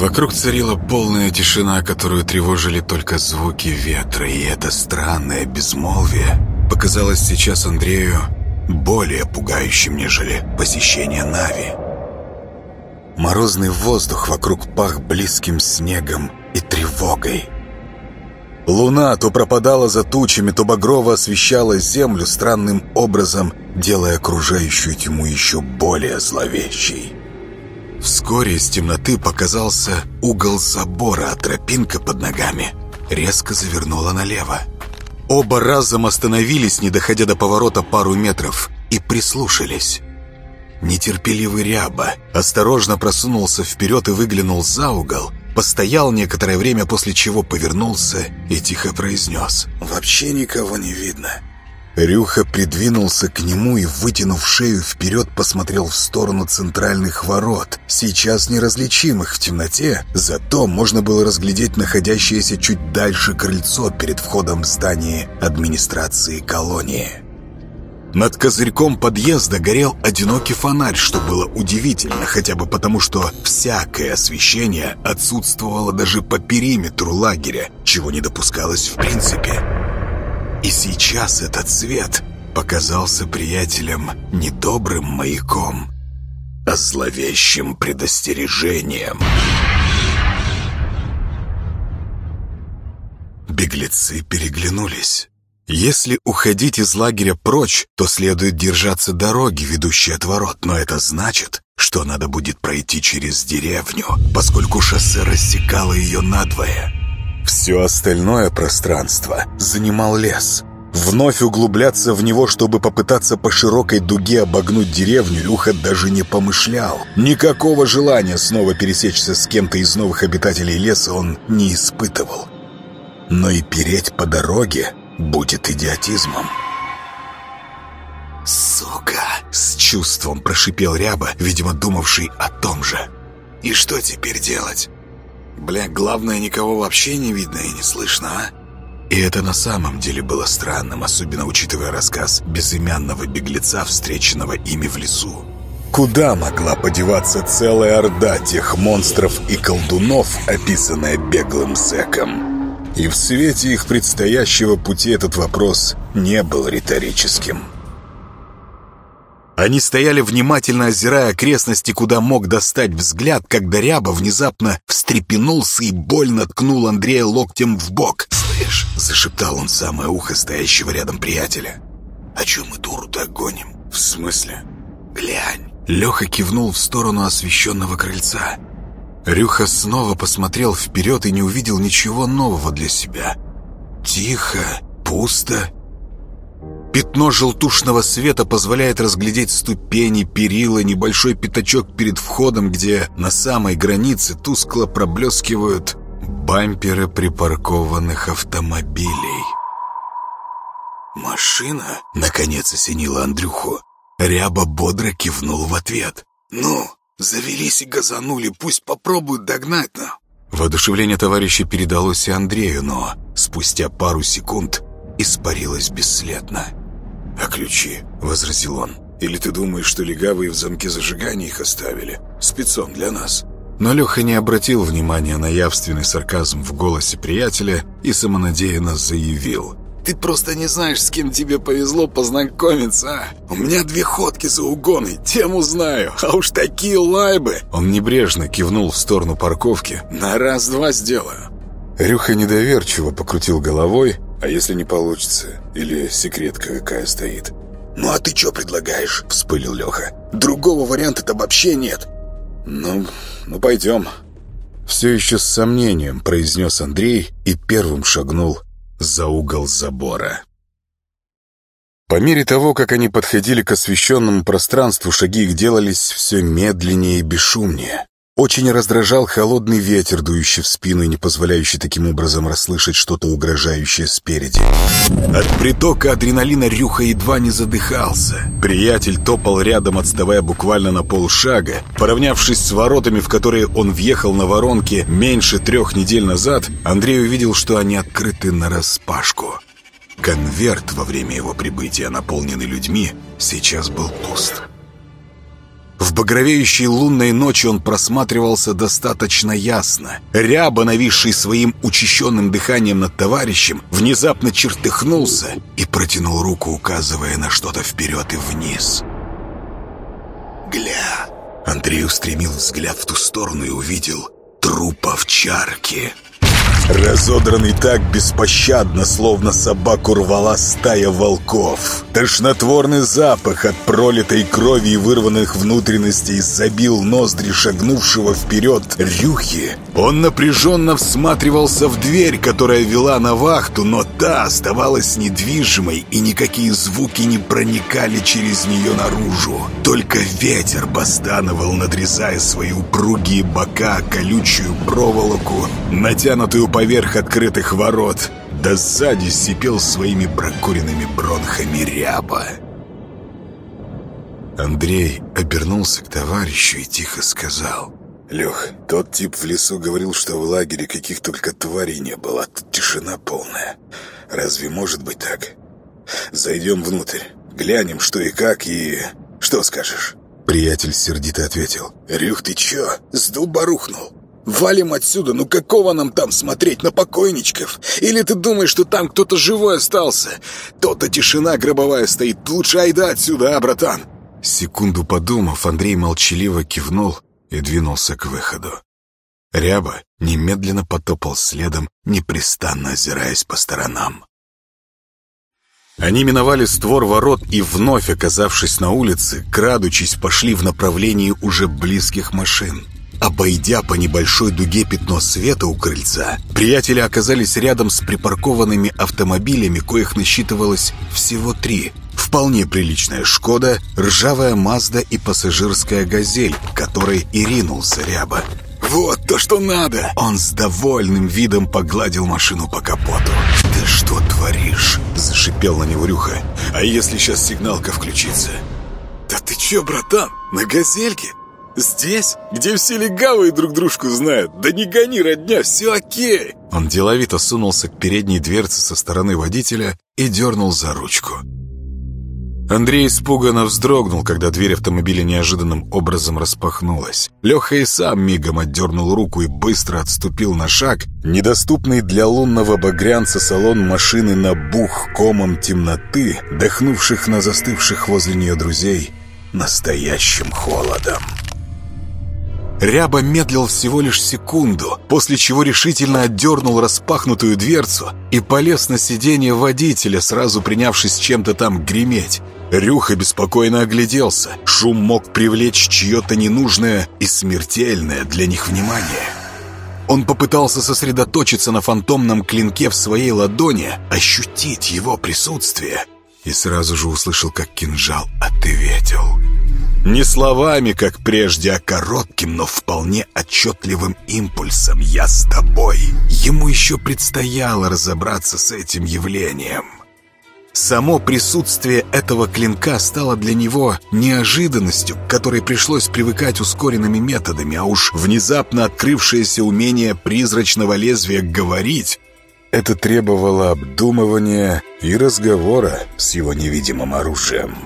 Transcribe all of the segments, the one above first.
Вокруг царила полная тишина, которую тревожили только звуки ветра, и это странное безмолвие показалось сейчас Андрею более пугающим, нежели посещение Нави. Морозный воздух вокруг пах близким снегом и тревогой. Луна то пропадала за тучами, то багрово освещала землю странным образом, делая окружающую тьму еще более зловещей. Вскоре из темноты показался угол забора, а тропинка под ногами резко завернула налево. Оба разом остановились, не доходя до поворота пару метров, и прислушались. Нетерпеливый ряба осторожно просунулся вперед и выглянул за угол, постоял некоторое время, после чего повернулся и тихо произнес «Вообще никого не видно». Рюха придвинулся к нему и, вытянув шею вперед, посмотрел в сторону центральных ворот, сейчас неразличимых в темноте, зато можно было разглядеть находящееся чуть дальше крыльцо перед входом в здание администрации колонии. Над козырьком подъезда горел одинокий фонарь, что было удивительно, хотя бы потому, что всякое освещение отсутствовало даже по периметру лагеря, чего не допускалось в принципе. И сейчас этот свет показался приятелям не добрым маяком, а зловещим предостережением. Беглецы переглянулись. Если уходить из лагеря прочь, то следует держаться дороги, ведущей от ворот, но это значит, что надо будет пройти через деревню, поскольку шоссе рассекало ее надвое. Все остальное пространство занимал лес. Вновь углубляться в него, чтобы попытаться по широкой дуге обогнуть деревню, Люха даже не помышлял. Никакого желания снова пересечься с кем-то из новых обитателей леса он не испытывал. Но и переть по дороге будет идиотизмом. «Сука!» — с чувством прошипел Ряба, видимо, думавший о том же. «И что теперь делать? Бля, главное, никого вообще не видно и не слышно, а?» И это на самом деле было странным, особенно учитывая рассказ безымянного беглеца, встреченного ими в лесу. Куда могла подеваться целая орда тех монстров и колдунов, описанная беглым зэком? И в свете их предстоящего пути этот вопрос не был риторическим. Они стояли внимательно озирая окрестности, куда мог достать взгляд, когда Ряба внезапно встрепенулся и больно ткнул Андрея локтем в бок. «Слышь!» — зашептал он самое ухо стоящего рядом приятеля. «А чё мы дуру так гоним?» «В смысле?» «Глянь!» Леха кивнул в сторону освещенного крыльца. Рюха снова посмотрел вперед и не увидел ничего нового для себя. Тихо, пусто. Пятно желтушного света позволяет разглядеть ступени, перила, небольшой пятачок перед входом, где на самой границе тускло проблескивают бамперы припаркованных автомобилей. «Машина?» — наконец осенила Андрюху. Ряба бодро кивнул в ответ. «Ну, завелись и газанули, пусть попробуют догнать-то». Воодушевление товарища передалось и Андрею, но спустя пару секунд испарилось бесследно. «А ключи?» — возразил он. «Или ты думаешь, что легавые в замке зажигания их оставили? Спецом для нас?» Но Леха не обратил внимания на явственный сарказм в голосе приятеля и самонадеянно заявил. «Ты просто не знаешь, с кем тебе повезло познакомиться, а? У меня две ходки за угоны, тему знаю, а уж такие лайбы!» Он небрежно кивнул в сторону парковки. «На раз-два сделаю». Рюха недоверчиво покрутил головой. «А если не получится? Или секретка какая стоит?» «Ну а ты что предлагаешь?» — вспылил Леха. «Другого варианта-то вообще нет». «Ну, ну пойдем». Все еще с сомнением произнес Андрей и первым шагнул за угол забора. По мере того, как они подходили к освещенному пространству, шаги их делались все медленнее и бесшумнее. Очень раздражал холодный ветер, дующий в спину и не позволяющий таким образом расслышать что-то угрожающее спереди. От притока адреналина Рюха едва не задыхался. Приятель топал рядом, отставая буквально на полшага. Поравнявшись с воротами, в которые он въехал на воронке меньше трех недель назад, Андрей увидел, что они открыты нараспашку. Конверт во время его прибытия, наполненный людьми, сейчас был пуст. В багровеющей лунной ночи он просматривался достаточно ясно. Ряба, нависший своим учащенным дыханием над товарищем, внезапно чертыхнулся и протянул руку, указывая на что-то вперед и вниз. «Гля!» Андрей устремил взгляд в ту сторону и увидел труп овчарки. Разодранный так беспощадно, словно собаку рвала стая волков. Тошнотворный запах от пролитой крови и вырванных внутренностей забил ноздри шагнувшего вперед Рюхи. Он напряженно всматривался в дверь, которая вела на вахту, но та оставалась недвижимой, и никакие звуки не проникали через нее наружу. Только ветер постановал, надрезая свои упругие бока, колючую проволоку, натянутую по поверх открытых ворот, да сзади сипел своими прокуренными бронхами ряба. Андрей обернулся к товарищу и тихо сказал. «Лех, тот тип в лесу говорил, что в лагере каких только тварей не было, а тут тишина полная. Разве может быть так? Зайдем внутрь, глянем, что и как, и... Что скажешь?» Приятель сердито ответил. «Рюх, ты чё, с дуба рухнул? Валим отсюда, ну какого нам там смотреть на покойничков? Или ты думаешь, что там кто-то живой остался? То-то тишина гробовая стоит. Лучше айда отсюда, а, братан?» Секунду подумав, Андрей молчаливо кивнул и двинулся к выходу. Ряба немедленно потопал следом, непрестанно озираясь по сторонам. Они миновали створ ворот и, вновь оказавшись на улице, крадучись, пошли в направлении уже близких машин. Обойдя по небольшой дуге пятно света у крыльца, приятели оказались рядом с припаркованными автомобилями, коих насчитывалось всего три. Вполне приличная «Шкода», ржавая «Мазда» и пассажирская «Газель», которой и ринулся Ряба. «Вот то, что надо!» Он с довольным видом погладил машину по капоту. «Ты что творишь?» – зашипел на него Рюха. «А если сейчас сигналка включится?» «Да ты чё, братан, на «Газельке»? Здесь, где все легавые друг дружку знают. Да не гони, родня, все окей. Он деловито сунулся к передней дверце со стороны водителя и дернул за ручку. Андрей испуганно вздрогнул, когда дверь автомобиля неожиданным образом распахнулась. Леха и сам мигом отдернул руку и быстро отступил на шаг. Недоступный для лунного багрянца салон машины набух комом темноты, дохнувших на застывших возле нее друзей настоящим холодом. Ряба медлил всего лишь секунду, после чего решительно отдернул распахнутую дверцу и полез на сиденье водителя, сразу принявшись чем-то там греметь. Рюха беспокойно огляделся. Шум мог привлечь чье-то ненужное и смертельное для них внимание. Он попытался сосредоточиться на фантомном клинке в своей ладони, ощутить его присутствие, и сразу же услышал, как кинжал ответил. Не словами, как прежде, а коротким, но вполне отчетливым импульсом «Я с тобой». Ему еще предстояло разобраться с этим явлением. Само присутствие этого клинка стало для него неожиданностью, к которой пришлось привыкать ускоренными методами, а уж внезапно открывшееся умение призрачного лезвия говорить это требовало обдумывания и разговора с его невидимым оружием.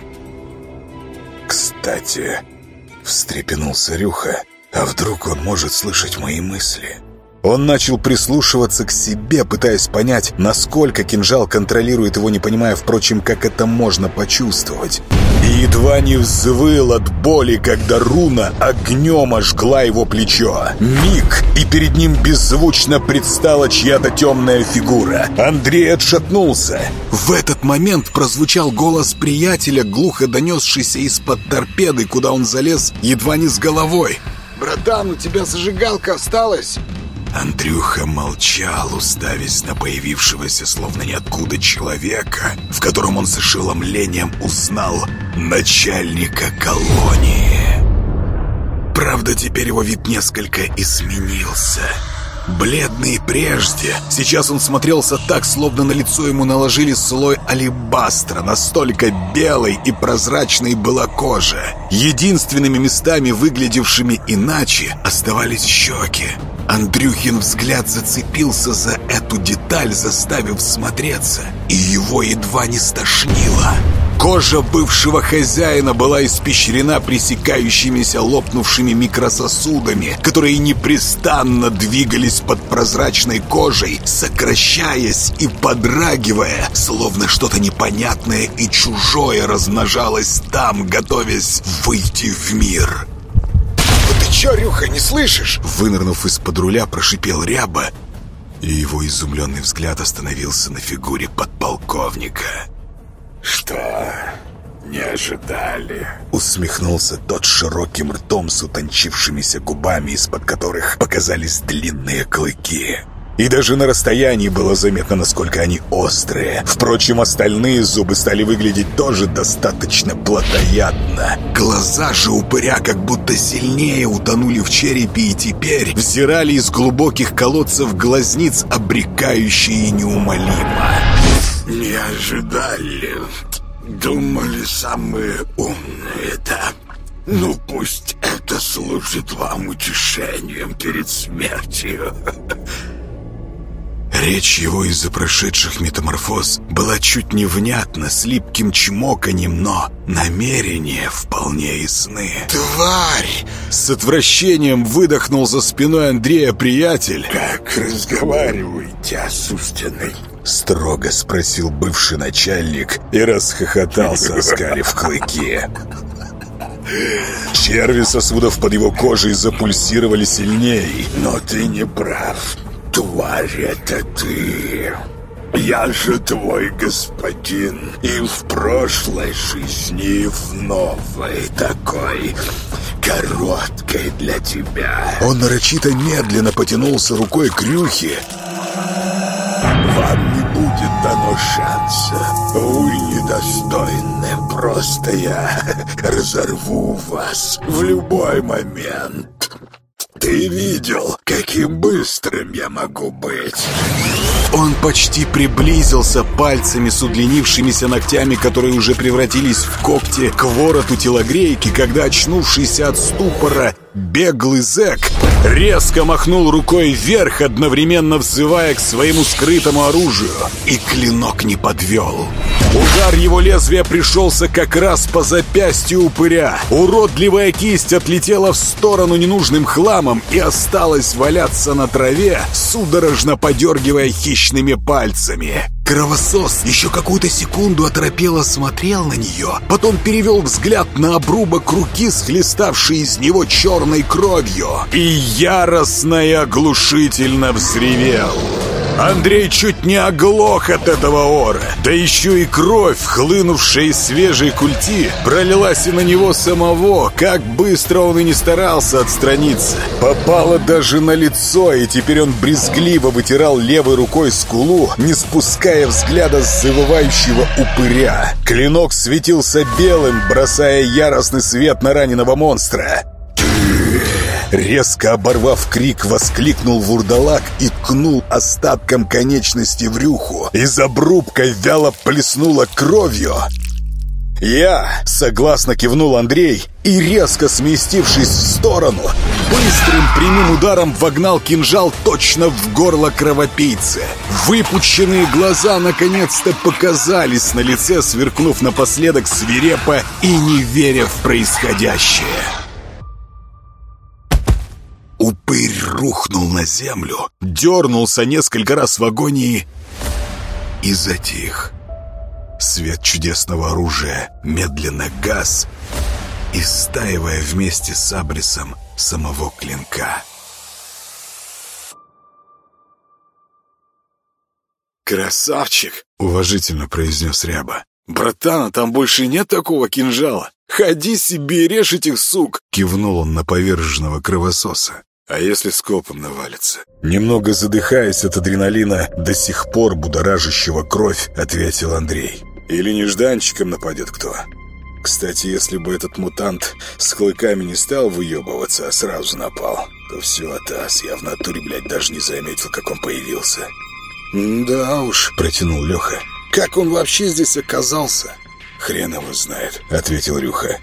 «Кстати», — встрепенулся Рюха, «а вдруг он может слышать мои мысли?» Он начал прислушиваться к себе, пытаясь понять, насколько кинжал контролирует его, не понимая, впрочем, как это можно почувствовать. И едва не взвыл от боли, когда руна огнем ожгла его плечо. Миг, и перед ним беззвучно предстала чья-то темная фигура. Андрей отшатнулся. В этот момент прозвучал голос приятеля, глухо донесшийся из-под торпеды, куда он залез едва не с головой. «Братан, у тебя зажигалка осталась?» Андрюха молчал, уставясь на появившегося словно ниоткуда человека, в котором он с ошеломлением узнал начальника колонии. Правда, теперь его вид несколько изменился. Бледный прежде, сейчас он смотрелся так, словно на лицо ему наложили слой алебастра, настолько белой и прозрачной была кожа. Единственными местами, выглядевшими иначе, оставались щеки. Андрюхин взгляд зацепился за эту деталь, заставив смотреться, и его едва не стошнило. Кожа бывшего хозяина была испещрена пресекающимися лопнувшими микрососудами, которые непрестанно двигались под прозрачной кожей, сокращаясь и подрагивая, словно что-то непонятное и чужое размножалось там, готовясь выйти в мир. «Ты чё, Рюха, не слышишь?» Вынырнув из-под руля, прошипел Ряба, и его изумленный взгляд остановился на фигуре подполковника. «Что, не ожидали?» Усмехнулся тот широким ртом с утончившимися губами, из-под которых показались длинные клыки. И даже на расстоянии было заметно, насколько они острые. Впрочем, остальные зубы стали выглядеть тоже достаточно плотоядно. Глаза же упыря как будто сильнее утонули в черепе и теперь взирали из глубоких колодцев глазниц, обрекающие неумолимо. «Не ожидали. Думали, самые умные, да? Ну, пусть это служит вам утешением перед смертью». Речь его из-за прошедших метаморфоз была чуть невнятна, с липким чмоканьем, но намерения вполне ясны. «Тварь!» С отвращением выдохнул за спиной Андрея приятель. «Как разговариваете, осужденный?» Строго спросил бывший начальник и расхохотался, оскалив клыки. Черви сосудов под его кожей запульсировали сильнее. «Но ты не прав. Тварь это ты. Я же твой господин и в прошлой жизни, и в новой такой короткой для тебя. Он нарочито медленно потянулся рукой к Рюхе. Вам не будет дано шанса. Вы недостойны. Просто я разорву вас в любой момент. Ты видел, каким быстрым я могу быть? Он почти приблизился пальцами с удлинившимися ногтями, которые уже превратились в когти, к вороту телогрейки, когда очнувшийся от ступора беглый зэк резко махнул рукой вверх, одновременно взывая к своему скрытому оружию. И клинок не подвел. Удар его лезвия пришелся как раз по запястью упыря. Уродливая кисть отлетела в сторону ненужным хламом и осталась валяться на траве, судорожно подергивая хищными пальцами. Кровосос еще какую-то секунду оторопело смотрел на нее, потом перевел взгляд на обрубок руки, схлеставший из него черной кровью, и яростно и оглушительно взревел. Андрей чуть не оглох от этого ора. Да еще и кровь, хлынувшая из свежей культи, пролилась и на него самого, как быстро он и не старался отстраниться. Попала даже на лицо, и теперь он брезгливо вытирал левой рукой скулу, не спуская взгляда с завывающего упыря. Клинок светился белым, бросая яростный свет на раненого монстра. Резко оборвав крик, воскликнул вурдалак и ткнул остатком конечности в рюху. Из обрубка вяло плеснула кровью. «Я!» — согласно кивнул Андрей и, резко сместившись в сторону, быстрым прямым ударом вогнал кинжал точно в горло кровопийцы. Выпученные глаза наконец-то показались на лице, сверкнув напоследок свирепо и не веря в происходящее. Рухнул на землю, дернулся несколько раз в агонии и затих. Свет чудесного оружия медленно гас, истаивая вместе с абрисом самого клинка. «Красавчик!» — уважительно произнес Ряба. «Братан, а там больше нет такого кинжала? Ходи себе и режь этих сук!» Кивнул он на поверженного кровососа. «А если скопом навалится?» Немного задыхаясь от адреналина, до сих пор будоражащего кровь, ответил Андрей. «Или нежданчиком нападет кто?» Кстати, если бы этот мутант с клыками не стал выебываться, а сразу напал, то все, Атас, я в натуре, блядь, даже не заметил, как он появился. «Да уж», — протянул Леха. «Как он вообще здесь оказался?» «Хрен его знает», — ответил Рюха.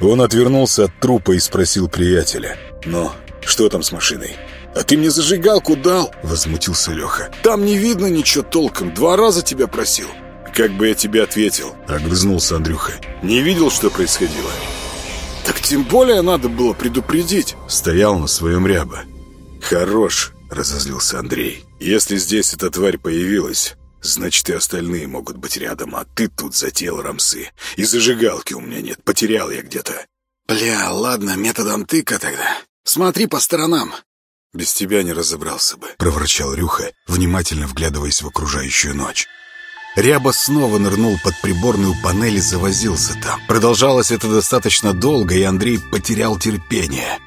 Он отвернулся от трупа и спросил приятеля. «Ну, что там с машиной?» «А ты мне зажигалку дал?» — возмутился Леха. «Там не видно ничего толком. Два раза тебя просил». как бы я тебе ответил?» — огрызнулся Андрюха. «Не видел, что происходило?» «Так тем более надо было предупредить!» — стоял на своем ряба. «Хорош!» — разозлился Андрей. «Если здесь эта тварь появилась, значит и остальные могут быть рядом, а ты тут затеял рамсы. И зажигалки у меня нет, потерял я где-то». «Бля, ладно, методом тыка тогда. Смотри по сторонам». «Без тебя не разобрался бы», — проворчал Рюха, внимательно вглядываясь в окружающую ночь. Ряба снова нырнул под приборную панель и завозился там. Продолжалось это достаточно долго, и Андрей потерял терпение.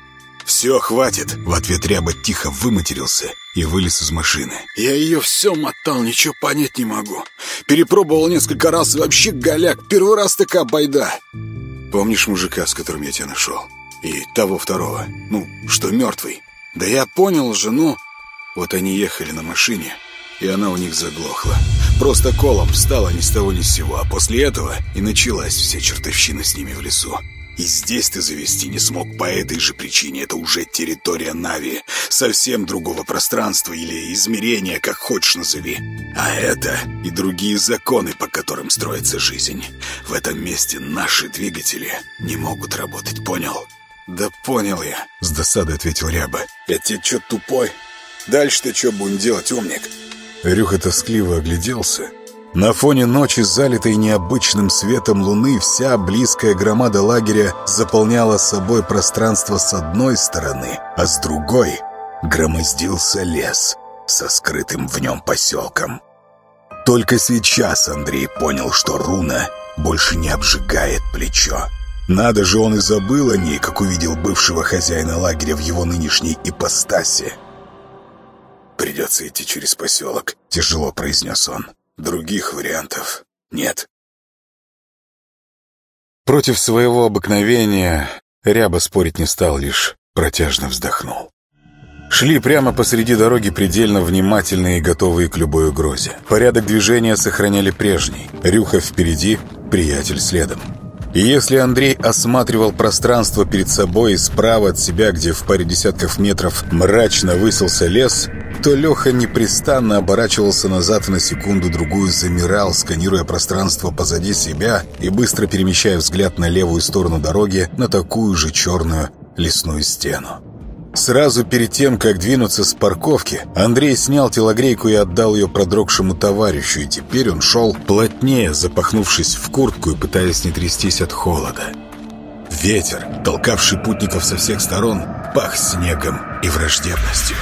«Все, хватит!» — в ответ Ряба тихо выматерился и вылез из машины. «Я ее все мотал, ничего понять не могу. Перепробовал несколько раз и вообще голяк. Первый раз такая байда!» «Помнишь мужика, с которым я тебя нашел? И того второго? Ну, что мертвый?» «Да я понял жену. Вот они ехали на машине, и она у них заглохла. Просто колом встала ни с того ни с сего, а после этого и началась вся чертовщина с ними в лесу. И здесь ты завести не смог по этой же причине. Это уже территория Нави. Совсем другого пространства или измерения, как хочешь назови. А это и другие законы, по которым строится жизнь. В этом месте наши двигатели не могут работать, понял? «Да понял я», — с досадой ответил Ряба. «Я тебе чё тупой? Дальше-то что будем делать, умник?» Рюха тоскливо огляделся. На фоне ночи, залитой необычным светом луны, вся близкая громада лагеря заполняла собой пространство с одной стороны, а с другой громоздился лес со скрытым в нем поселком. Только сейчас Андрей понял, что руна больше не обжигает плечо. Надо же, он и забыл о ней, как увидел бывшего хозяина лагеря в его нынешней ипостаси. «Придется идти через поселок», — тяжело произнес он. «Других вариантов нет». Против своего обыкновения Ряба спорить не стал, лишь протяжно вздохнул. Шли прямо посреди дороги предельно внимательные и готовые к любой угрозе. Порядок движения сохраняли прежний. Рюха впереди, приятель следом. И если Андрей осматривал пространство перед собой и справа от себя, где в паре десятков метров мрачно высился лес, то Леха непрестанно оборачивался назад и на секунду-другую замирал, сканируя пространство позади себя и быстро перемещая взгляд на левую сторону дороги на такую же черную лесную стену. Сразу перед тем, как двинуться с парковки, Андрей снял телогрейку и отдал ее продрогшему товарищу, и теперь он шел плотнее, запахнувшись в куртку и пытаясь не трястись от холода. Ветер, толкавший путников со всех сторон, пах снегом и враждебностью.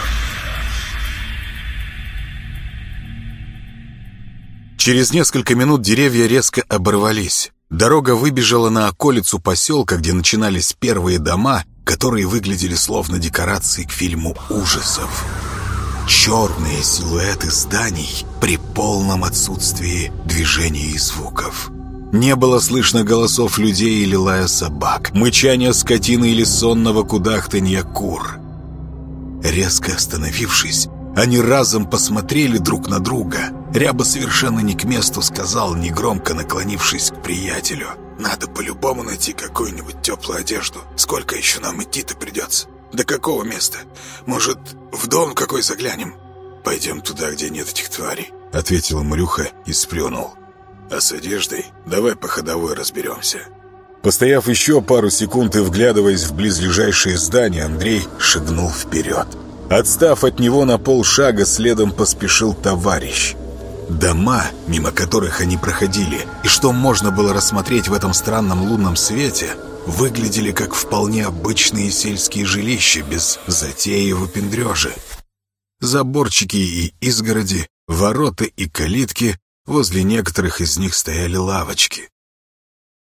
Через несколько минут деревья резко оборвались. Дорога выбежала на околицу поселка, где начинались первые дома, которые выглядели словно декорации к фильму ужасов. Черные силуэты зданий при полном отсутствии движений и звуков. Не было слышно голосов людей или лая собак, мычания скотины или сонного кудахтанья кур. Резко остановившись, они разом посмотрели друг на друга. Ряба совершенно не к месту сказал, негромко наклонившись к приятелю — надо по-любому найти какую-нибудь теплую одежду. Сколько еще нам идти-то придется? До какого места? Может, в дом какой заглянем? Пойдем туда, где нет этих тварей. Ответил Мрюха и сплюнул. А с одеждой давай по ходовой разберемся. Постояв еще пару секунд и вглядываясь в близлежащее здание, Андрей шагнул вперед. Отстав от него на полшага, следом поспешил товарищ. Дома, мимо которых они проходили, и что можно было рассмотреть в этом странном лунном свете, выглядели как вполне обычные сельские жилища без затеи и выпендрежи. Заборчики и изгороди, ворота и калитки, возле некоторых из них стояли лавочки.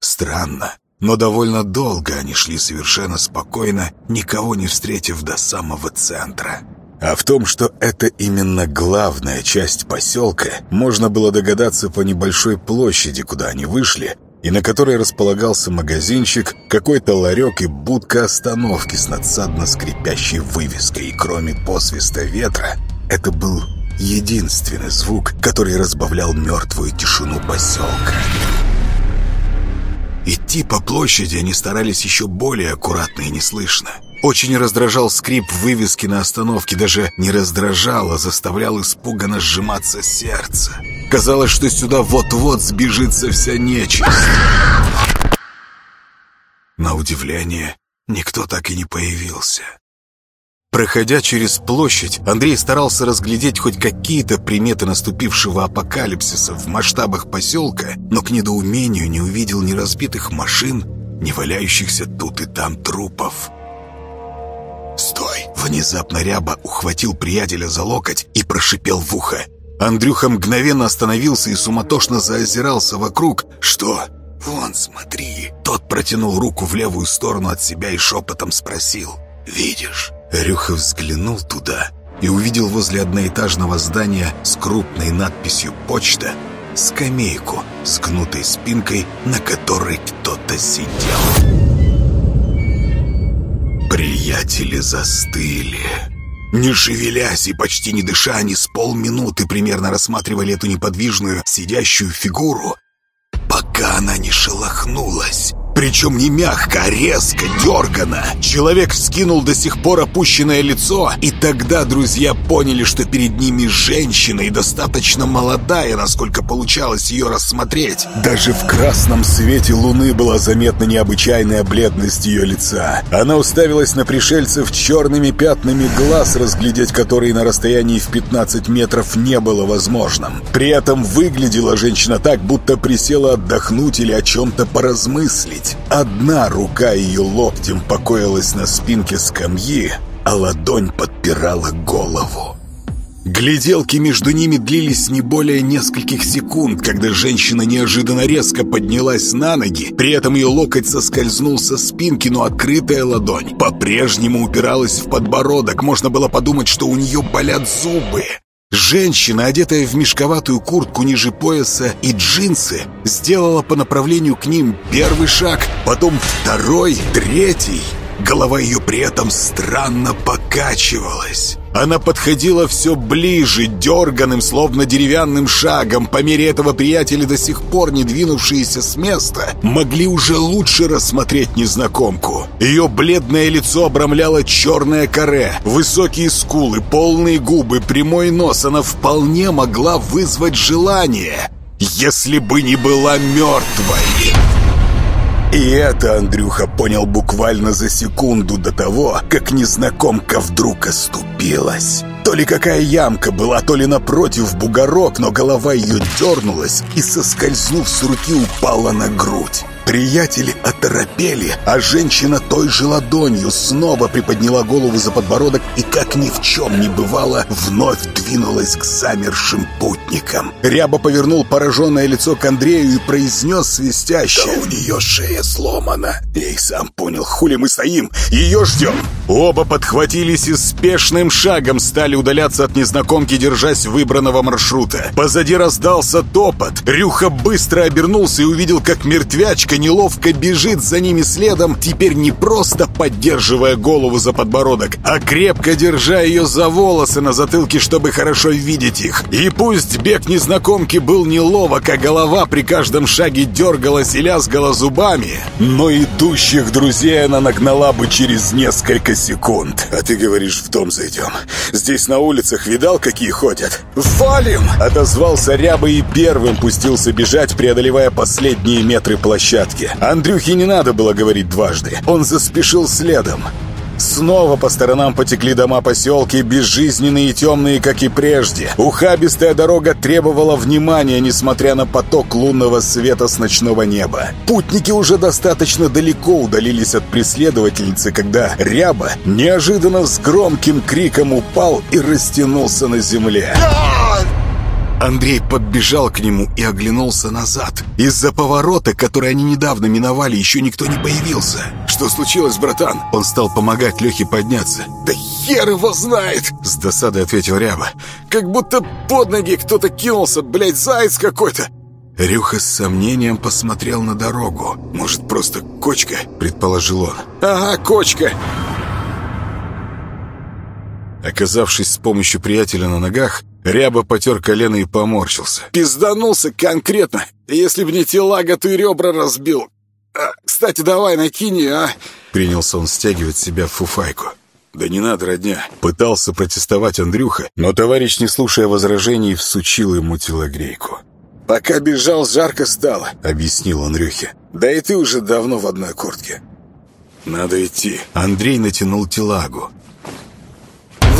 Странно, но довольно долго они шли совершенно спокойно, никого не встретив до самого центра. А в том, что это именно главная часть поселка, можно было догадаться по небольшой площади, куда они вышли, и на которой располагался магазинчик, какой-то ларек и будка остановки с надсадно скрипящей вывеской. И кроме посвиста ветра, это был единственный звук, который разбавлял мертвую тишину поселка. Идти по площади они старались еще более аккуратно и неслышно. Очень раздражал скрип вывески на остановке, даже не раздражал, а заставлял испуганно сжиматься сердце. Казалось, что сюда вот-вот сбежится вся нечисть. На удивление, никто так и не появился. Проходя через площадь, Андрей старался разглядеть хоть какие-то приметы наступившего апокалипсиса в масштабах поселка, но к недоумению не увидел ни разбитых машин, ни валяющихся тут и там трупов. «Стой!» Внезапно Ряба ухватил приятеля за локоть и прошипел в ухо. Андрюха мгновенно остановился и суматошно заозирался вокруг. «Что?» «Вон, смотри!» Тот протянул руку в левую сторону от себя и шепотом спросил. «Видишь?» Рюха взглянул туда и увидел возле одноэтажного здания с крупной надписью «Почта» скамейку с гнутой спинкой, на которой кто-то сидел. Приятели застыли. Не шевелясь и почти не дыша, они с полминуты примерно рассматривали эту неподвижную сидящую фигуру, пока она не шелохнулась. Причем не мягко, а резко, дергано. Человек вскинул до сих пор опущенное лицо, и тогда друзья поняли, что перед ними женщина и достаточно молодая, насколько получалось ее рассмотреть. Даже в красном свете луны была заметна необычайная бледность ее лица. Она уставилась на пришельцев черными пятнами глаз, разглядеть которые на расстоянии в 15 метров не было возможным. При этом выглядела женщина так, будто присела отдохнуть или о чем-то поразмыслить есть одна рука ее локтем покоилась на спинке скамьи, а ладонь подпирала голову. Гляделки между ними длились не более нескольких секунд, когда женщина неожиданно резко поднялась на ноги, при этом ее локоть соскользнул со спинки, но открытая ладонь по-прежнему упиралась в подбородок. Можно было подумать, что у нее болят зубы. Женщина, одетая в мешковатую куртку ниже пояса и джинсы, сделала по направлению к ним первый шаг, потом второй, третий. Голова ее при этом странно покачивалась. Она подходила все ближе, дерганым, словно деревянным шагом. По мере этого приятели, до сих пор не двинувшиеся с места, могли уже лучше рассмотреть незнакомку. Ее бледное лицо обрамляло черное каре, высокие скулы, полные губы, прямой нос. Она вполне могла вызвать желание, если бы не была мертвой. И это Андрюха понял буквально за секунду до того, как незнакомка вдруг оступилась. То ли какая ямка была, то ли напротив бугорок, но голова ее дернулась и, соскользнув с руки, упала на грудь. Приятели оторопели, а женщина той же ладонью снова приподняла голову за подбородок и, как ни в чем не бывало, вновь двинулась к замершим путникам. Ряба повернул пораженное лицо к Андрею и произнес свистяще. «Да у нее шея сломана!» Я и сам понял, хули мы стоим, ее ждем! Оба подхватились и спешным шагом стали удаляться от незнакомки, держась выбранного маршрута. Позади раздался топот. Рюха быстро обернулся и увидел, как мертвячка неловко бежит за ними следом, теперь не просто поддерживая голову за подбородок, а крепко держа ее за волосы на затылке, чтобы хорошо видеть их. И пусть бег незнакомки был неловок, а голова при каждом шаге дергалась и лязгала зубами, но идущих друзей она нагнала бы через несколько секунд. «А ты говоришь, в дом зайдем. Здесь на улицах видал, какие ходят?» «Валим!» — отозвался Ряба и первым пустился бежать, преодолевая последние метры площадки. Андрюхе не надо было говорить дважды. Он заспешил следом. Снова по сторонам потекли дома поселки, безжизненные и темные, как и прежде. Ухабистая дорога требовала внимания, несмотря на поток лунного света с ночного неба. Путники уже достаточно далеко удалились от преследовательницы, когда Ряба неожиданно с громким криком упал и растянулся на земле. Андрей подбежал к нему и оглянулся назад. Из-за поворота, который они недавно миновали, еще никто не появился. «Что случилось, братан?» Он стал помогать Лехе подняться. «Да хер его знает!» С досадой ответил Ряба. «Как будто под ноги кто-то кинулся, блядь, заяц какой-то!» Рюха с сомнением посмотрел на дорогу. «Может, просто кочка?» — предположил он. «Ага, кочка!» Оказавшись с помощью приятеля на ногах, Ряба потер колено и поморщился. «Пизданулся конкретно. Если б не телага, и ребра разбил. А, кстати, давай накинь, а?» Принялся он стягивать себя фуфайку. «Да не надо, родня!» Пытался протестовать Андрюха, но товарищ, не слушая возражений, всучил ему телогрейку. «Пока бежал, жарко стало», — объяснил Андрюхе. «Да и ты уже давно в одной куртке». «Надо идти». Андрей натянул телагу.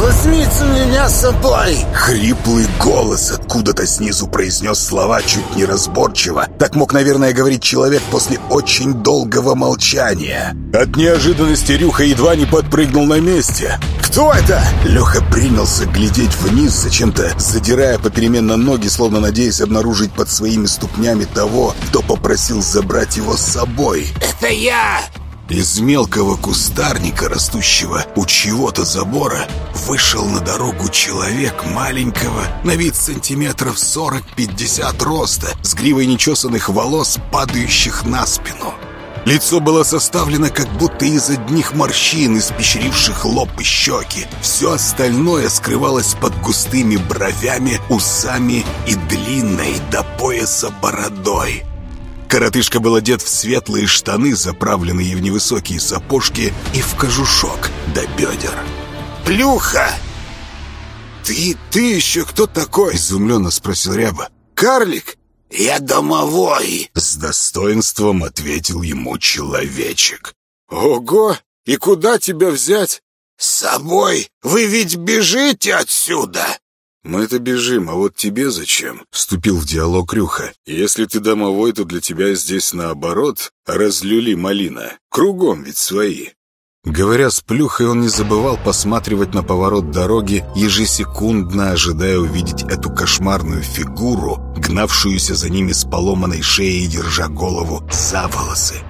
«Возьмите меня с собой!» Хриплый голос откуда-то снизу произнес слова чуть неразборчиво. Так мог, наверное, говорить человек после очень долгого молчания. От неожиданности Рюха едва не подпрыгнул на месте. «Кто это?» Леха принялся глядеть вниз, зачем-то задирая попеременно ноги, словно надеясь обнаружить под своими ступнями того, кто попросил забрать его с собой. «Это я!» Из мелкого кустарника, растущего у чего-то забора, вышел на дорогу человек маленького, на вид сантиметров 40-50 роста, с гривой нечесанных волос, падающих на спину. Лицо было составлено как будто из одних морщин, испещривших лоб и щеки. Все остальное скрывалось под густыми бровями, усами и длинной до пояса бородой. Коротышка был одет в светлые штаны, заправленные в невысокие сапожки и в кожушок до бедер. «Плюха!» «Ты, ты еще кто такой?» — изумленно спросил Ряба. «Карлик?» «Я домовой!» — с достоинством ответил ему человечек. «Ого! И куда тебя взять?» «С собой! Вы ведь бежите отсюда!» «Мы-то бежим, а вот тебе зачем?» — вступил в диалог Рюха. «Если ты домовой, то для тебя здесь наоборот, разлюли малина. Кругом ведь свои». Говоря с плюхой, он не забывал посматривать на поворот дороги, ежесекундно ожидая увидеть эту кошмарную фигуру, гнавшуюся за ними с поломанной шеей, держа голову за волосы.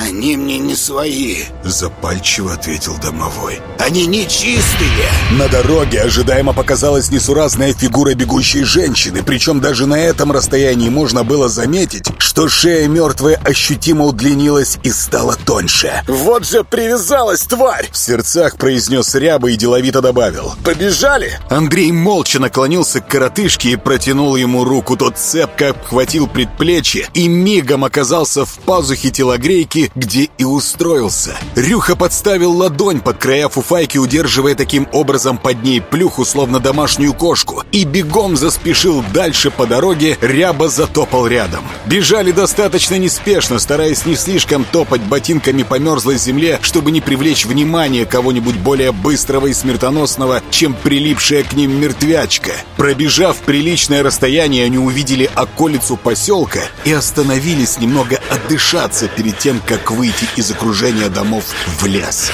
«Они мне не свои», — запальчиво ответил домовой. «Они нечистые». На дороге ожидаемо показалась несуразная фигура бегущей женщины, причем даже на этом расстоянии можно было заметить, что шея мертвая ощутимо удлинилась и стала тоньше. «Вот же привязалась, тварь!» В сердцах произнес ряба и деловито добавил. «Побежали!» Андрей молча наклонился к коротышке и протянул ему руку. Тот цепко обхватил предплечье и мигом оказался в пазухе телогрейки, где и устроился. Рюха подставил ладонь под края фуфайки, удерживая таким образом под ней плюху, словно домашнюю кошку, и бегом заспешил дальше по дороге, ряба затопал рядом. Бежали достаточно неспешно, стараясь не слишком топать ботинками по мерзлой земле, чтобы не привлечь внимание кого-нибудь более быстрого и смертоносного, чем прилипшая к ним мертвячка. Пробежав приличное расстояние, они увидели околицу поселка и остановились немного отдышаться перед тем, как выйти из окружения домов в лес.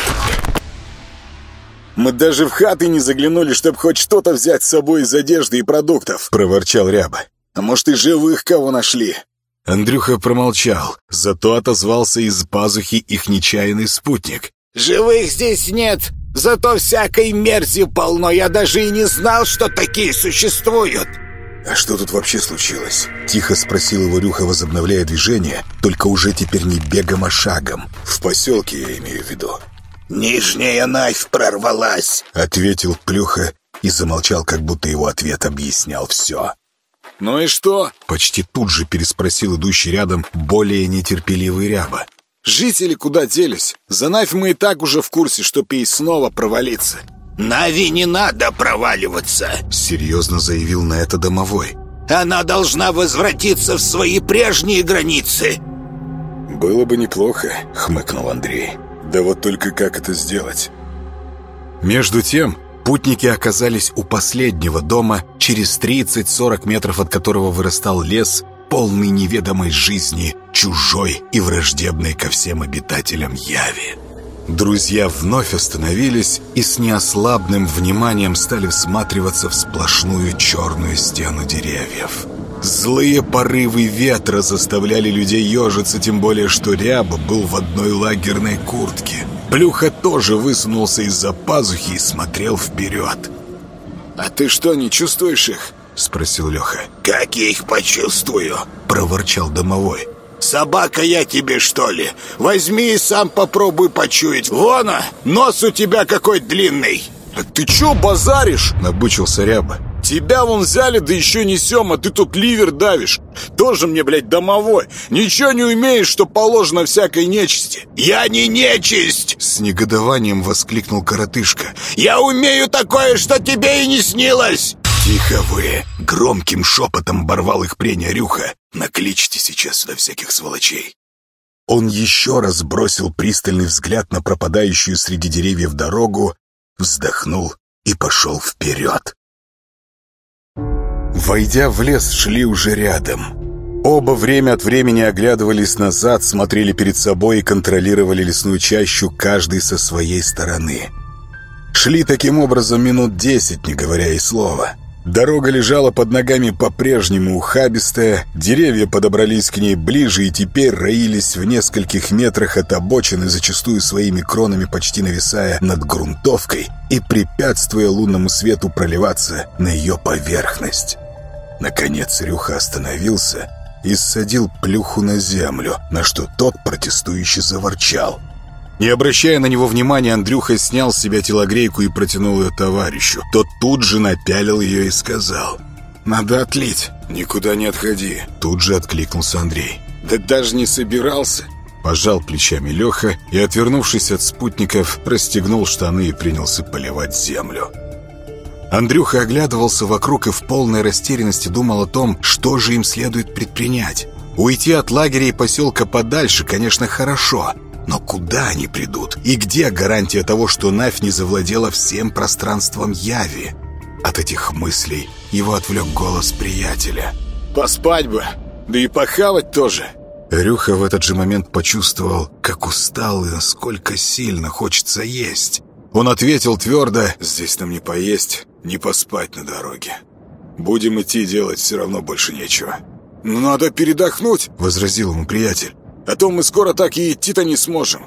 «Мы даже в хаты не заглянули, чтобы хоть что-то взять с собой из одежды и продуктов», — проворчал Ряба. «А может, и живых кого нашли?» Андрюха промолчал, зато отозвался из пазухи их нечаянный спутник. «Живых здесь нет, зато всякой мерзи полно. Я даже и не знал, что такие существуют». «А что тут вообще случилось?» Тихо спросил его Рюха, возобновляя движение, только уже теперь не бегом, а шагом. «В поселке я имею в виду». «Нижняя нафь прорвалась», — ответил Плюха и замолчал, как будто его ответ объяснял все. «Ну и что?» — почти тут же переспросил идущий рядом более нетерпеливый ряба. «Жители куда делись? За нафь мы и так уже в курсе, что пей снова провалится». «Нави не надо проваливаться», — серьезно заявил на это домовой. «Она должна возвратиться в свои прежние границы». «Было бы неплохо», — хмыкнул Андрей. «Да вот только как это сделать?» Между тем, путники оказались у последнего дома, через 30-40 метров от которого вырастал лес, полный неведомой жизни, чужой и враждебной ко всем обитателям яви. Друзья вновь остановились и с неослабным вниманием стали всматриваться в сплошную черную стену деревьев. Злые порывы ветра заставляли людей ежиться, тем более что Ряба был в одной лагерной куртке. Плюха тоже высунулся из-за пазухи и смотрел вперед. «А ты что, не чувствуешь их?» — спросил Леха. «Как я их почувствую?» — проворчал домовой. «Собака я тебе, что ли? Возьми и сам попробуй почуять. Вон, нос у тебя какой длинный!» «Ты чё базаришь?» — набычился Ряба. Тебя вон взяли, да еще несем, а ты тут ливер давишь. Тоже мне, блядь, домовой. Ничего не умеешь, что положено всякой нечисти. Я не нечисть! С негодованием воскликнул коротышка. Я умею такое, что тебе и не снилось! «Тихо вы!» — громким шепотом борвал их прения Рюха. «Накличьте сейчас сюда всяких сволочей!» Он еще раз бросил пристальный взгляд на пропадающую среди деревьев дорогу, вздохнул и пошел вперед. Войдя в лес, шли уже рядом. Оба время от времени оглядывались назад, смотрели перед собой и контролировали лесную чащу, каждый со своей стороны. Шли таким образом минут десять, не говоря и слова. Дорога лежала под ногами по-прежнему ухабистая, деревья подобрались к ней ближе и теперь роились в нескольких метрах от обочины, зачастую своими кронами почти нависая над грунтовкой и препятствуя лунному свету проливаться на ее поверхность. Наконец Рюха остановился и ссадил плюху на землю, на что тот протестующе заворчал – не обращая на него внимания, Андрюха снял с себя телогрейку и протянул ее товарищу. Тот тут же напялил ее и сказал «Надо отлить». «Никуда не отходи», — тут же откликнулся Андрей. «Да даже не собирался». Пожал плечами Леха и, отвернувшись от спутников, расстегнул штаны и принялся поливать землю. Андрюха оглядывался вокруг и в полной растерянности думал о том, что же им следует предпринять. Уйти от лагеря и поселка подальше, конечно, хорошо — но куда они придут? И где гарантия того, что Навь не завладела всем пространством Яви? От этих мыслей его отвлек голос приятеля. «Поспать бы, да и похавать тоже!» Рюха в этот же момент почувствовал, как устал и насколько сильно хочется есть. Он ответил твердо, «Здесь нам не поесть, не поспать на дороге. Будем идти делать все равно больше нечего». «Но надо передохнуть», — возразил ему приятель. А то мы скоро так и идти-то не сможем.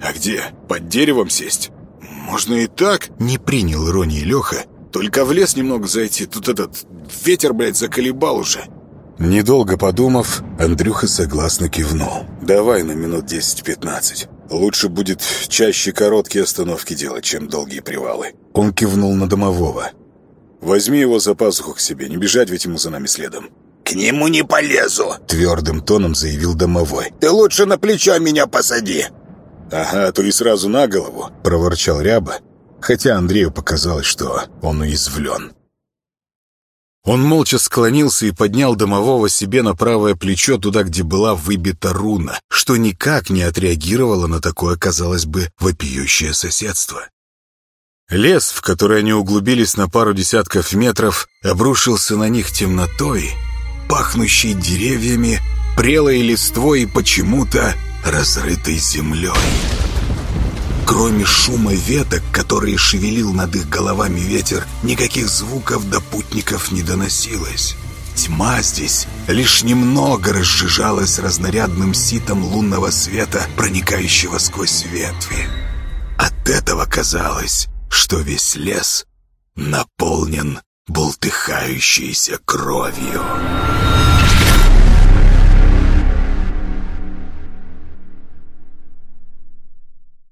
А где? Под деревом сесть? Можно и так. Не принял иронии Леха. Только в лес немного зайти. Тут этот ветер, блядь, заколебал уже. Недолго подумав, Андрюха согласно кивнул. «Давай на минут 10-15. Лучше будет чаще короткие остановки делать, чем долгие привалы». Он кивнул на домового. «Возьми его за пазуху к себе, не бежать ведь ему за нами следом». «К нему не полезу», — твердым тоном заявил домовой. «Ты лучше на плечо меня посади». «Ага, то и сразу на голову», — проворчал Ряба, хотя Андрею показалось, что он уязвлен. Он молча склонился и поднял домового себе на правое плечо туда, где была выбита руна, что никак не отреагировало на такое, казалось бы, вопиющее соседство. Лес, в который они углубились на пару десятков метров, обрушился на них темнотой, пахнущей деревьями, прелой листвой и почему-то разрытой землей. Кроме шума веток, которые шевелил над их головами ветер, никаких звуков до путников не доносилось. Тьма здесь лишь немного разжижалась разнарядным ситом лунного света, проникающего сквозь ветви. От этого казалось, что весь лес наполнен бултыхающейся кровью.